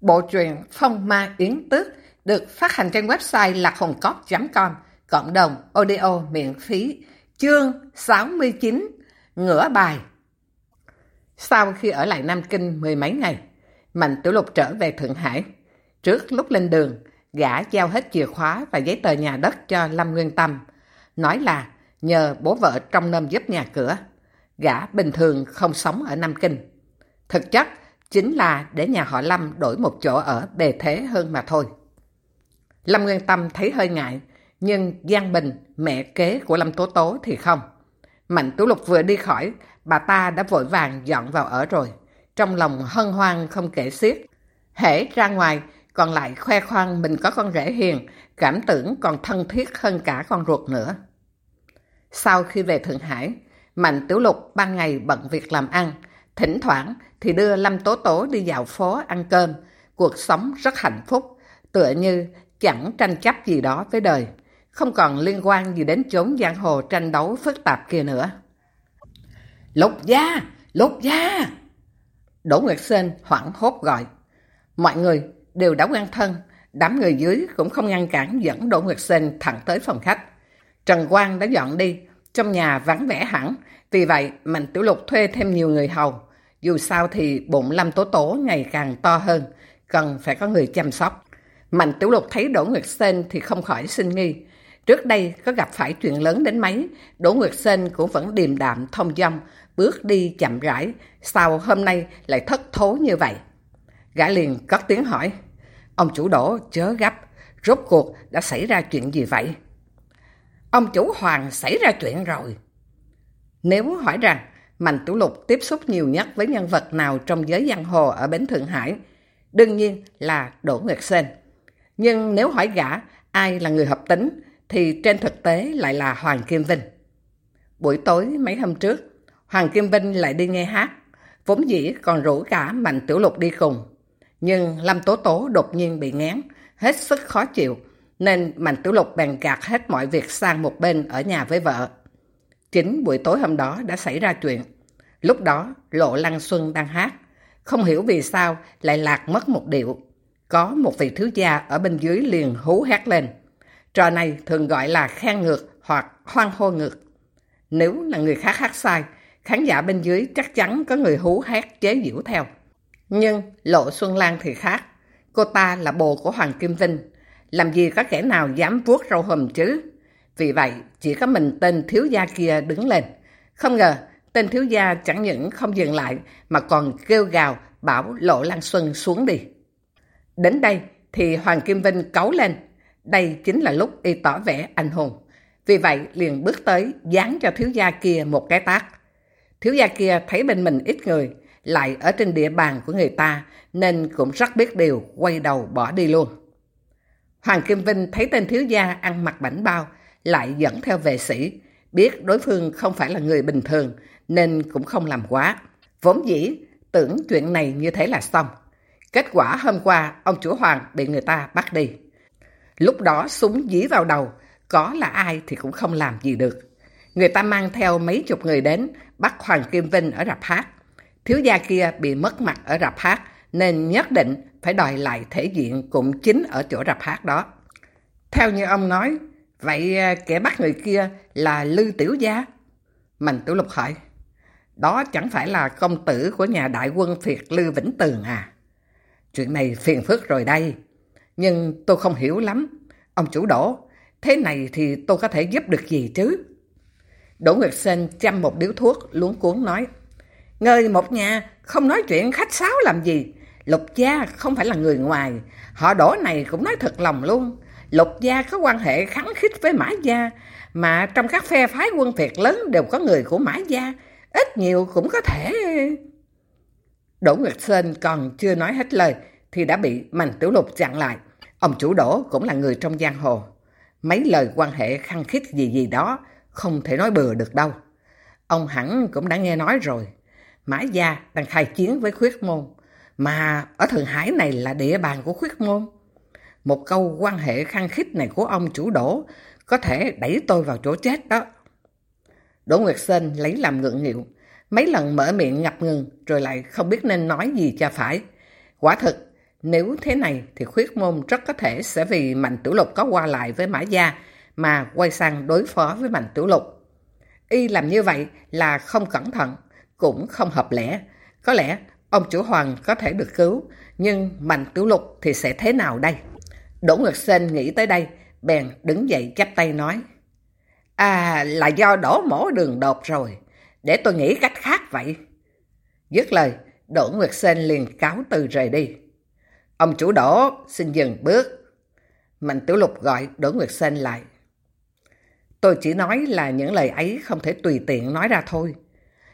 Bộ truyện Phong Ma Yến Tước được phát hành trên website lạchồngcóc.com, cộng đồng audio miễn phí, chương 69, ngửa bài. Sau khi ở lại Nam Kinh mười mấy ngày, Mạnh Tiểu Lục trở về Thượng Hải. Trước lúc lên đường, gã giao hết chìa khóa và giấy tờ nhà đất cho Lâm Nguyên Tâm. Nói là nhờ bố vợ trong nôm giúp nhà cửa. Gã bình thường không sống ở Nam Kinh. Thực chất, chính là để nhà họ Lâm đổi một chỗ ở bề thế hơn mà thôi. Lâm Nguyên Tâm thấy hơi ngại, nhưng Giang Bình, mẹ kế của Lâm Tố Tố thì không. Mạnh Tú Lục vừa đi khỏi, bà ta đã vội vàng dọn vào ở rồi. Trong lòng hân hoan không kể xiết. Hễ ra ngoài, còn lại khoe khoang mình có con rể hiền, cảm tưởng còn thân thiết hơn cả con ruột nữa. Sau khi về Thượng Hải, Mạnh Tiểu Lục ban ngày bận việc làm ăn, thỉnh thoảng thì đưa Lâm Tố Tố đi dạo phố ăn cơm, cuộc sống rất hạnh phúc, tựa như chẳng tranh chấp gì đó với đời, không còn liên quan gì đến chốn giang hồ tranh đấu phức tạp kia nữa. Lục gia! Lục gia! Đỗ Nguyệt Sơn hoảng hốt gọi. Mọi người đều đã quen thân, đám người dưới cũng không ngăn cản dẫn Đỗ Nguyệt Sơn thẳng tới phòng khách. Trần Quang đã dọn đi, trong nhà vắng vẻ hẳn, vì vậy Mạnh Tiểu Lục thuê thêm nhiều người hầu. Dù sao thì bụng Lâm Tố Tố ngày càng to hơn, cần phải có người chăm sóc. Mạnh Tiểu Lục thấy Đỗ Nguyệt Sên thì không khỏi sinh nghi. Trước đây có gặp phải chuyện lớn đến mấy, Đỗ Nguyệt Sên cũng vẫn điềm đạm thông dong, bước đi chậm rãi, sao hôm nay lại thất thố như vậy? Gã liền cất tiếng hỏi, ông chủ Đỗ chớ gấp, rốt cuộc đã xảy ra chuyện gì vậy? Ông chủ Hoàng xảy ra chuyện rồi. Nếu hỏi rằng Mạnh Tiểu Lục tiếp xúc nhiều nhất với nhân vật nào trong giới giang hồ ở Bến Thượng Hải, đương nhiên là Đỗ Nguyệt Sên. Nhưng nếu hỏi gã ai là người hợp tính, thì trên thực tế lại là Hoàng Kim Vinh. Buổi tối mấy hôm trước, Hoàng Kim Vinh lại đi nghe hát, vốn dĩ còn rủ cả Mạnh Tiểu Lục đi cùng. Nhưng Lâm Tố Tố đột nhiên bị ngán, hết sức khó chịu, nên Mạnh Tiểu Lục bèn gạt hết mọi việc sang một bên ở nhà với vợ. Chính buổi tối hôm đó đã xảy ra chuyện. Lúc đó, Lộ Lăng Xuân đang hát. Không hiểu vì sao lại lạc mất một điệu. Có một vị thứ gia ở bên dưới liền hú hát lên. Trò này thường gọi là khen ngược hoặc hoang hô ngược. Nếu là người khác hát sai, khán giả bên dưới chắc chắn có người hú hát chế giễu theo. Nhưng Lộ Xuân Lan thì khác. Cô ta là bồ của Hoàng Kim Vinh. Làm gì có kẻ nào dám vuốt râu hùm chứ? Vì vậy, chỉ có mình tên thiếu gia kia đứng lên. Không ngờ, tên thiếu gia chẳng những không dừng lại mà còn kêu gào bảo Lộ Lan Xuân xuống đi. Đến đây thì Hoàng Kim Vinh cấu lên. Đây chính là lúc y tỏ vẻ anh hùng. Vì vậy liền bước tới dán cho thiếu gia kia một cái tác. Thiếu gia kia thấy bên mình ít người, lại ở trên địa bàn của người ta nên cũng rất biết điều quay đầu bỏ đi luôn. Hoàng Kim Vinh thấy tên thiếu gia ăn mặc bảnh bao lại dẫn theo vệ sĩ, biết đối phương không phải là người bình thường nên cũng không làm quá. Vốn dĩ tưởng chuyện này như thế là xong. Kết quả hôm qua ông chủ Hoàng bị người ta bắt đi. Lúc đó súng dí vào đầu, có là ai thì cũng không làm gì được. Người ta mang theo mấy chục người đến, bắt Hoàng Kim Vinh ở rạp hát. Thiếu gia kia bị mất mặt ở rạp hát, nên nhất định phải đòi lại thể diện cũng chính ở chỗ rạp hát đó. Theo như ông nói, vậy à, kẻ bắt người kia là Lư Tiểu Gia? Mạnh Tiểu Lục hỏi, đó chẳng phải là công tử của nhà đại quân phiệt Lư Vĩnh Tường à? Chuyện này phiền phức rồi đây. Nhưng tôi không hiểu lắm. Ông chủ đổ, thế này thì tôi có thể giúp được gì chứ? Đỗ Nguyệt sinh chăm một điếu thuốc, luống cuốn nói. Ngơi một nhà, không nói chuyện khách sáo làm gì. Lục gia không phải là người ngoài. Họ đổ này cũng nói thật lòng luôn. Lục gia có quan hệ kháng khích với Mã gia. Mà trong các phe phái quân phiệt lớn đều có người của Mã gia. Ít nhiều cũng có thể... Đỗ Nguyệt Sơn còn chưa nói hết lời thì đã bị Mạnh Tiểu Lục chặn lại. Ông chủ Đỗ cũng là người trong giang hồ. Mấy lời quan hệ khăng khít gì gì đó không thể nói bừa được đâu. Ông hẳn cũng đã nghe nói rồi. Mã Gia đang khai chiến với khuyết môn. Mà ở Thượng Hải này là địa bàn của khuyết môn. Một câu quan hệ khăng khít này của ông chủ Đỗ có thể đẩy tôi vào chỗ chết đó. Đỗ Nguyệt Sơn lấy làm ngượng nghịu. Mấy lần mở miệng ngập ngừng rồi lại không biết nên nói gì cho phải. Quả thực Nếu thế này thì khuyết môn rất có thể sẽ vì Mạnh Tiểu Lục có qua lại với Mã Gia mà quay sang đối phó với Mạnh Tiểu Lục. Y làm như vậy là không cẩn thận, cũng không hợp lẽ. Có lẽ ông chủ Hoàng có thể được cứu, nhưng Mạnh Tiểu Lục thì sẽ thế nào đây? Đỗ Nguyệt Sên nghĩ tới đây, bèn đứng dậy chắp tay nói. À, là do đổ mổ đường đột rồi, để tôi nghĩ cách khác vậy. Dứt lời, Đỗ Nguyệt Sên liền cáo từ rời đi. Ông chủ Đỗ, xin dừng bước. Mạnh Tiểu Lục gọi Đỗ Nguyệt Sên lại. Tôi chỉ nói là những lời ấy không thể tùy tiện nói ra thôi.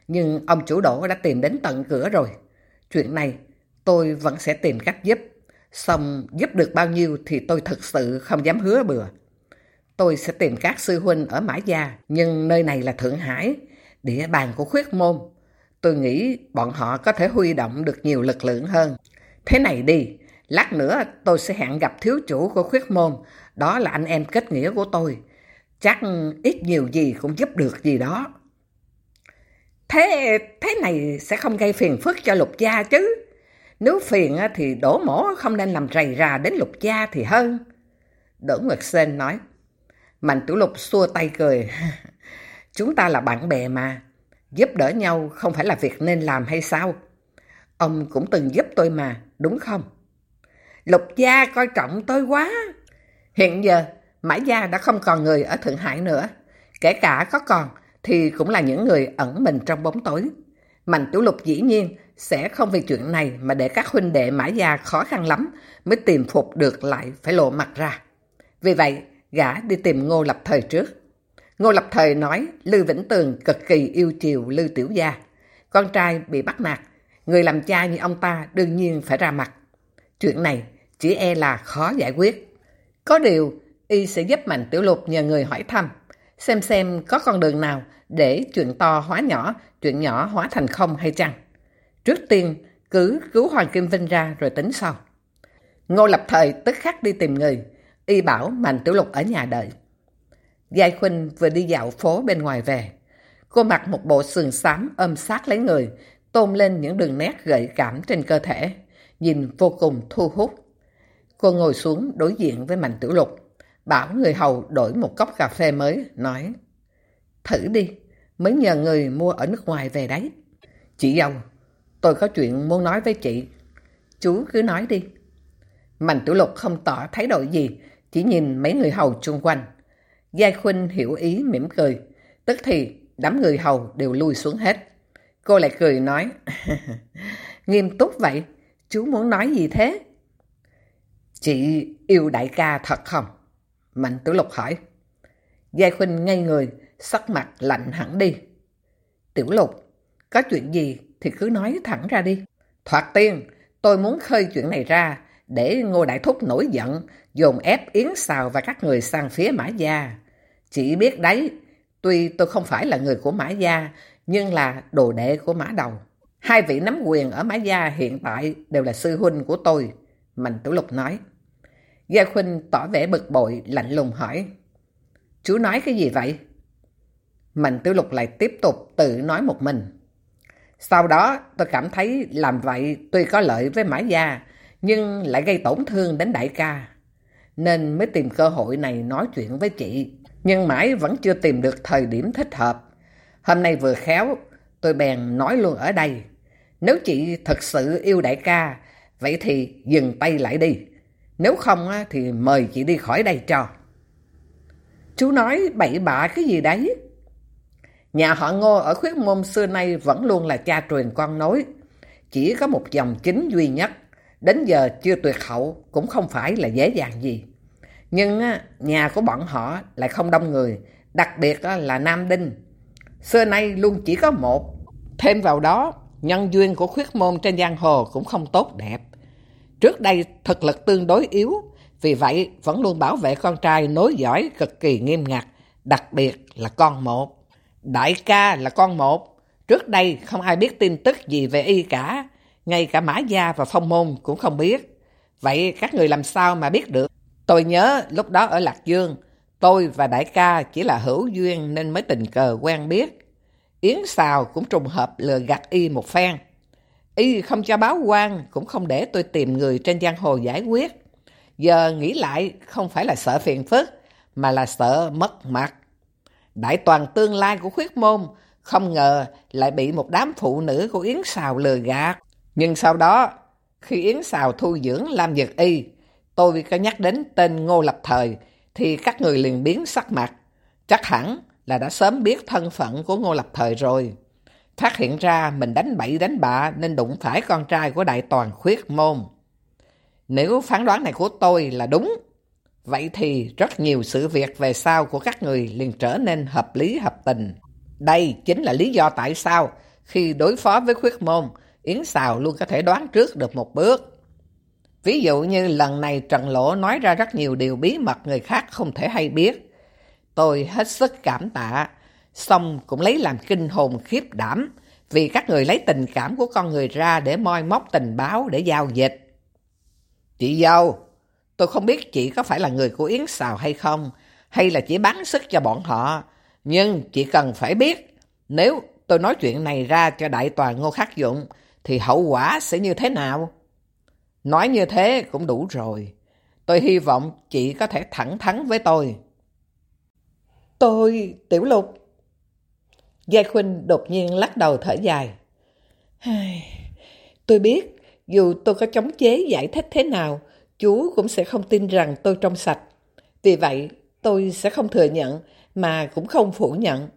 Nhưng ông chủ Đỗ đã tìm đến tận cửa rồi. Chuyện này tôi vẫn sẽ tìm cách giúp. Xong giúp được bao nhiêu thì tôi thực sự không dám hứa bừa. Tôi sẽ tìm các sư huynh ở Mã Gia, nhưng nơi này là Thượng Hải, địa bàn của khuyết môn. Tôi nghĩ bọn họ có thể huy động được nhiều lực lượng hơn. Thế này đi, lát nữa tôi sẽ hẹn gặp thiếu chủ của khuyết môn, đó là anh em kết nghĩa của tôi. Chắc ít nhiều gì cũng giúp được gì đó. Thế thế này sẽ không gây phiền phức cho lục gia chứ. Nếu phiền thì đổ mổ không nên làm rầy rà đến lục gia thì hơn. Đỗ Nguyệt Sên nói. Mạnh Tiểu Lục xua tay cười. Chúng ta là bạn bè mà. Giúp đỡ nhau không phải là việc nên làm hay sao? Ông cũng từng giúp tôi mà, đúng không? Lục gia coi trọng tôi quá. Hiện giờ, Mã Gia đã không còn người ở Thượng Hải nữa. Kể cả có còn, thì cũng là những người ẩn mình trong bóng tối. Mạnh Tiểu Lục dĩ nhiên sẽ không vì chuyện này mà để các huynh đệ Mã Gia khó khăn lắm mới tìm phục được lại phải lộ mặt ra. Vì vậy, gã đi tìm Ngô Lập Thời trước. Ngô Lập Thời nói Lư Vĩnh Tường cực kỳ yêu chiều Lư Tiểu Gia. Con trai bị bắt nạt, người làm cha như ông ta đương nhiên phải ra mặt. Chuyện này chỉ e là khó giải quyết. Có điều, y sẽ giúp Mạnh Tiểu Lục nhờ người hỏi thăm, xem xem có con đường nào để chuyện to hóa nhỏ, chuyện nhỏ hóa thành không hay chăng. Trước tiên, cứ cứu Hoàng Kim Vinh ra rồi tính sau. Ngô Lập Thời tức khắc đi tìm người, y bảo Mạnh Tiểu Lục ở nhà đợi. Giai Khuynh vừa đi dạo phố bên ngoài về. Cô mặc một bộ sườn xám ôm sát lấy người, tôn lên những đường nét gợi cảm trên cơ thể, nhìn vô cùng thu hút. Cô ngồi xuống đối diện với Mạnh Tiểu Lục, bảo người hầu đổi một cốc cà phê mới, nói Thử đi, mới nhờ người mua ở nước ngoài về đấy. Chị dâu, tôi có chuyện muốn nói với chị. Chú cứ nói đi. Mạnh Tiểu Lục không tỏ thái độ gì, chỉ nhìn mấy người hầu chung quanh. Giai Khuynh hiểu ý mỉm cười, tức thì đám người hầu đều lui xuống hết. Cô lại cười nói, nghiêm túc vậy, chú muốn nói gì thế? Chị yêu đại ca thật không? Mạnh Tử Lục hỏi. Giai Khuynh ngay người, sắc mặt lạnh hẳn đi. Tiểu Lục, có chuyện gì thì cứ nói thẳng ra đi. Thoạt tiên, tôi muốn khơi chuyện này ra để Ngô Đại Thúc nổi giận, dồn ép Yến Sào và các người sang phía Mã Gia. Chỉ biết đấy, tuy tôi không phải là người của Mã Gia, nhưng là đồ đệ của Mã Đầu. Hai vị nắm quyền ở Mã Gia hiện tại đều là sư huynh của tôi, Mạnh Tử Lục nói. Gia Khuynh tỏ vẻ bực bội, lạnh lùng hỏi. Chú nói cái gì vậy? Mạnh Tử Lục lại tiếp tục tự nói một mình. Sau đó tôi cảm thấy làm vậy tuy có lợi với Mã Gia, nhưng lại gây tổn thương đến đại ca. Nên mới tìm cơ hội này nói chuyện với chị nhưng mãi vẫn chưa tìm được thời điểm thích hợp. Hôm nay vừa khéo, tôi bèn nói luôn ở đây. Nếu chị thật sự yêu đại ca, vậy thì dừng tay lại đi. Nếu không thì mời chị đi khỏi đây cho. Chú nói bậy bạ cái gì đấy? Nhà họ Ngô ở khuyết môn xưa nay vẫn luôn là cha truyền con nối. Chỉ có một dòng chính duy nhất. Đến giờ chưa tuyệt hậu cũng không phải là dễ dàng gì. Nhưng nhà của bọn họ lại không đông người, đặc biệt là Nam Đinh. Xưa nay luôn chỉ có một. Thêm vào đó, nhân duyên của khuyết môn trên giang hồ cũng không tốt đẹp. Trước đây thực lực tương đối yếu, vì vậy vẫn luôn bảo vệ con trai nối dõi cực kỳ nghiêm ngặt, đặc biệt là con một. Đại ca là con một, trước đây không ai biết tin tức gì về y cả, ngay cả Mã Gia và Phong Môn cũng không biết. Vậy các người làm sao mà biết được? Tôi nhớ lúc đó ở Lạc Dương, tôi và đại ca chỉ là hữu duyên nên mới tình cờ quen biết. Yến Sào cũng trùng hợp lừa gạt y một phen. Y không cho báo quan, cũng không để tôi tìm người trên giang hồ giải quyết. Giờ nghĩ lại không phải là sợ phiền phức, mà là sợ mất mặt. Đại toàn tương lai của khuyết môn, không ngờ lại bị một đám phụ nữ của Yến Sào lừa gạt. Nhưng sau đó, khi Yến Sào thu dưỡng làm việc y, tôi có nhắc đến tên Ngô Lập Thời, thì các người liền biến sắc mặt. Chắc hẳn là đã sớm biết thân phận của Ngô Lập Thời rồi. Phát hiện ra mình đánh bậy đánh bạ nên đụng phải con trai của đại toàn khuyết môn. Nếu phán đoán này của tôi là đúng, vậy thì rất nhiều sự việc về sau của các người liền trở nên hợp lý hợp tình. Đây chính là lý do tại sao khi đối phó với khuyết môn, Yến Sào luôn có thể đoán trước được một bước. Ví dụ như lần này Trần Lỗ nói ra rất nhiều điều bí mật người khác không thể hay biết. Tôi hết sức cảm tạ, xong cũng lấy làm kinh hồn khiếp đảm vì các người lấy tình cảm của con người ra để moi móc tình báo để giao dịch. Chị dâu, tôi không biết chị có phải là người của Yến Sào hay không, hay là chỉ bán sức cho bọn họ, nhưng chị cần phải biết, nếu tôi nói chuyện này ra cho đại toàn ngô khắc dụng, thì hậu quả sẽ như thế nào? Nói như thế cũng đủ rồi. Tôi hy vọng chị có thể thẳng thắn với tôi. Tôi, Tiểu Lục. Giai Khuynh đột nhiên lắc đầu thở dài. Tôi biết, dù tôi có chống chế giải thích thế nào, chú cũng sẽ không tin rằng tôi trong sạch. Vì vậy, tôi sẽ không thừa nhận, mà cũng không phủ nhận.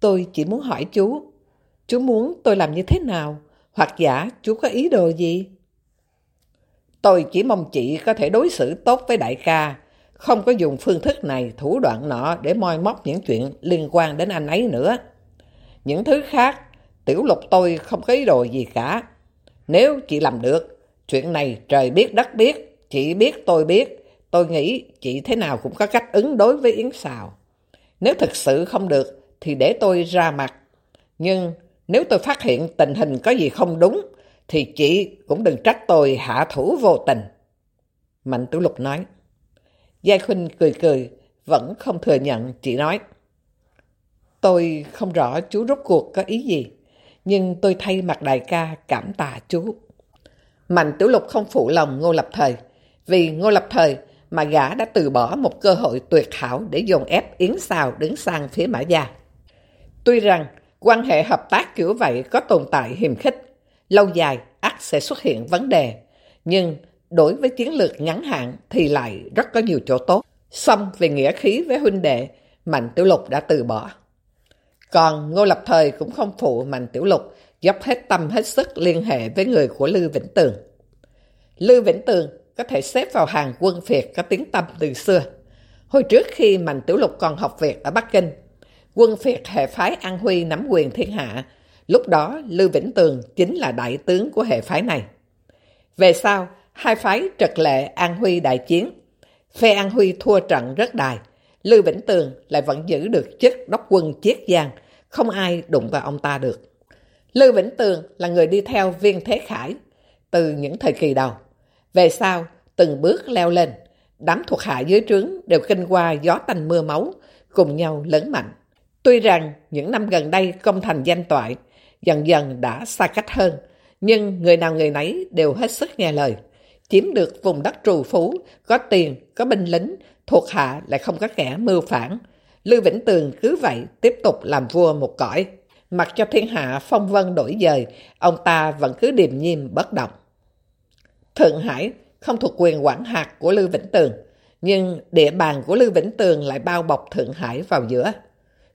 Tôi chỉ muốn hỏi chú, chú muốn tôi làm như thế nào? Hoặc giả chú có ý đồ gì? Tôi chỉ mong chị có thể đối xử tốt với đại ca, không có dùng phương thức này, thủ đoạn nọ để moi móc những chuyện liên quan đến anh ấy nữa. Những thứ khác, tiểu lục tôi không có ý đồ gì cả. Nếu chị làm được, chuyện này trời biết đất biết, chị biết tôi biết, tôi nghĩ chị thế nào cũng có cách ứng đối với Yến Sào. Nếu thực sự không được, thì để tôi ra mặt. Nhưng nếu tôi phát hiện tình hình có gì không đúng, thì chị cũng đừng trách tôi hạ thủ vô tình. Mạnh Tiểu Lục nói. Giai Khuynh cười cười, vẫn không thừa nhận, chị nói. Tôi không rõ chú rốt cuộc có ý gì, nhưng tôi thay mặt đại ca cảm tạ chú. Mạnh Tiểu Lục không phụ lòng Ngô Lập Thời, vì Ngô Lập Thời mà gã đã từ bỏ một cơ hội tuyệt hảo để dồn ép Yến Sào đứng sang phía Mã Gia. Tuy rằng quan hệ hợp tác kiểu vậy có tồn tại hiềm khích, lâu dài ắt sẽ xuất hiện vấn đề, nhưng đối với chiến lược ngắn hạn thì lại rất có nhiều chỗ tốt. Xong về nghĩa khí với huynh đệ, Mạnh Tiểu Lục đã từ bỏ. Còn Ngô Lập Thời cũng không phụ Mạnh Tiểu Lục dốc hết tâm hết sức liên hệ với người của Lưu Vĩnh Tường. Lưu Vĩnh Tường có thể xếp vào hàng quân Việt có tiếng tâm từ xưa. Hồi trước khi Mạnh Tiểu Lục còn học Việt ở Bắc Kinh, quân Việt hệ phái An Huy nắm quyền thiên hạ, lúc đó Lưu Vĩnh Tường chính là đại tướng của hệ phái này. Về sau, hai phái trật lệ An Huy đại chiến. Phe An Huy thua trận rất đài, Lưu Vĩnh Tường lại vẫn giữ được chức đốc quân Chiết Giang, không ai đụng vào ông ta được. Lưu Vĩnh Tường là người đi theo viên Thế Khải từ những thời kỳ đầu. Về sau, từng bước leo lên, đám thuộc hạ dưới trướng đều kinh qua gió tanh mưa máu, cùng nhau lớn mạnh. Tuy rằng những năm gần đây công thành danh toại, dần dần đã xa cách hơn, nhưng người nào người nấy đều hết sức nghe lời. Chiếm được vùng đất trù phú, có tiền, có binh lính, thuộc hạ lại không có kẻ mưu phản. Lưu Vĩnh Tường cứ vậy tiếp tục làm vua một cõi. Mặc cho thiên hạ phong vân đổi dời, ông ta vẫn cứ điềm nhiên bất động. Thượng Hải không thuộc quyền quản hạt của Lưu Vĩnh Tường, nhưng địa bàn của Lưu Vĩnh Tường lại bao bọc Thượng Hải vào giữa.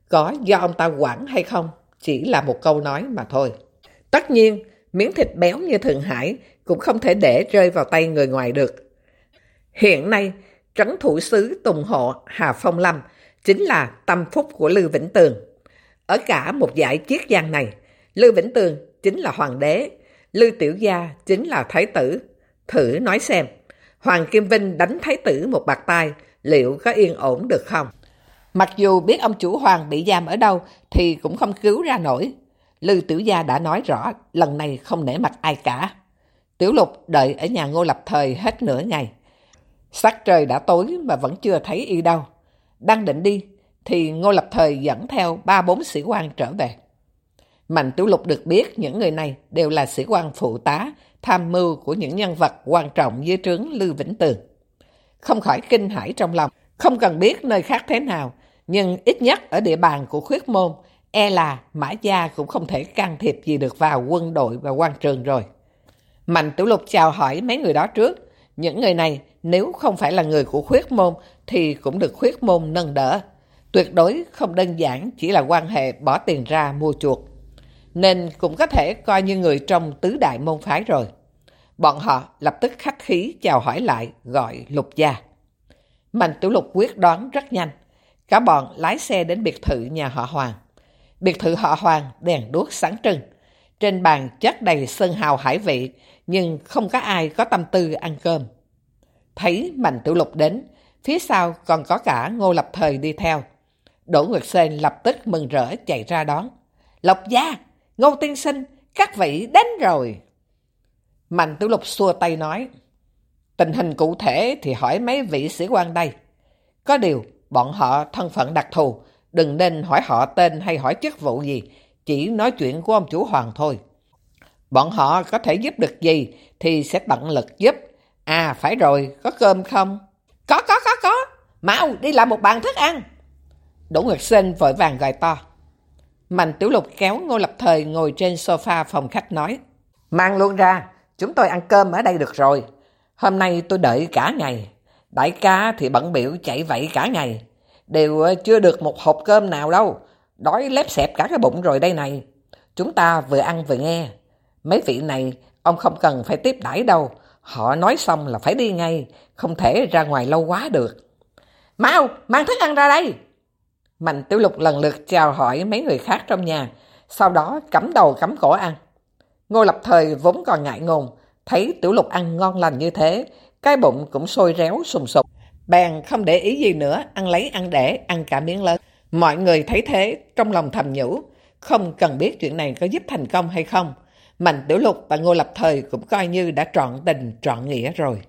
Có do ông ta quản hay không, chỉ là một câu nói mà thôi. Tất nhiên, miếng thịt béo như Thượng Hải cũng không thể để rơi vào tay người ngoài được. Hiện nay, trấn thủ sứ Tùng Hộ Hà Phong Lâm chính là tâm phúc của Lưu Vĩnh Tường. Ở cả một giải chiết giang này, Lưu Vĩnh Tường chính là hoàng đế, Lưu Tiểu Gia chính là thái tử. Thử nói xem, Hoàng Kim Vinh đánh thái tử một bạc tay, liệu có yên ổn được không? Mặc dù biết ông chủ Hoàng bị giam ở đâu thì cũng không cứu ra nổi. Lư Tiểu Gia đã nói rõ lần này không nể mặt ai cả. Tiểu Lục đợi ở nhà Ngô Lập Thời hết nửa ngày. Sắc trời đã tối mà vẫn chưa thấy y đâu. Đang định đi thì Ngô Lập Thời dẫn theo ba bốn sĩ quan trở về. Mạnh Tiểu Lục được biết những người này đều là sĩ quan phụ tá, tham mưu của những nhân vật quan trọng dưới trướng Lưu Vĩnh Tường. Không khỏi kinh hãi trong lòng, không cần biết nơi khác thế nào, nhưng ít nhất ở địa bàn của khuyết môn, e là Mã Gia cũng không thể can thiệp gì được vào quân đội và quan trường rồi. Mạnh Tiểu Lục chào hỏi mấy người đó trước. Những người này, nếu không phải là người của khuyết môn, thì cũng được khuyết môn nâng đỡ. Tuyệt đối không đơn giản chỉ là quan hệ bỏ tiền ra mua chuột. Nên cũng có thể coi như người trong tứ đại môn phái rồi. Bọn họ lập tức khách khí chào hỏi lại, gọi lục gia. Mạnh Tiểu Lục quyết đoán rất nhanh. Cả bọn lái xe đến biệt thự nhà họ Hoàng. Biệt thự họ Hoàng đèn đuốc sáng trưng. Trên bàn chất đầy sơn hào hải vị, nhưng không có ai có tâm tư ăn cơm. Thấy Mạnh Tiểu Lục đến, phía sau còn có cả Ngô Lập Thời đi theo. Đỗ Nguyệt Sên lập tức mừng rỡ chạy ra đón. Lộc gia, Ngô Tiên Sinh, các vị đến rồi. Mạnh Tiểu Lục xua tay nói, tình hình cụ thể thì hỏi mấy vị sĩ quan đây. Có điều, bọn họ thân phận đặc thù, đừng nên hỏi họ tên hay hỏi chức vụ gì, chỉ nói chuyện của ông chủ Hoàng thôi. Bọn họ có thể giúp được gì thì sẽ tận lực giúp. À phải rồi, có cơm không? Có, có, có, có. Mau đi làm một bàn thức ăn. Đỗ Nguyệt Sinh vội vàng gọi to. Mạnh Tiểu Lục kéo Ngô Lập Thời ngồi trên sofa phòng khách nói. Mang luôn ra, chúng tôi ăn cơm ở đây được rồi. Hôm nay tôi đợi cả ngày. Đại ca thì bận biểu chạy vậy cả ngày. Đều chưa được một hộp cơm nào đâu. Đói lép xẹp cả cái bụng rồi đây này. Chúng ta vừa ăn vừa nghe. Mấy vị này, ông không cần phải tiếp đãi đâu. Họ nói xong là phải đi ngay, không thể ra ngoài lâu quá được. Mau, mang thức ăn ra đây! Mạnh Tiểu Lục lần lượt chào hỏi mấy người khác trong nhà, sau đó cắm đầu cắm cổ ăn. Ngô Lập Thời vốn còn ngại ngùng, thấy Tiểu Lục ăn ngon lành như thế, cái bụng cũng sôi réo sùng sục. Bèn không để ý gì nữa, ăn lấy ăn để, ăn cả miếng lớn. Mọi người thấy thế, trong lòng thầm nhủ, không cần biết chuyện này có giúp thành công hay không. Mạnh Tiểu Lục và Ngô Lập Thời cũng coi như đã trọn tình, trọn nghĩa rồi.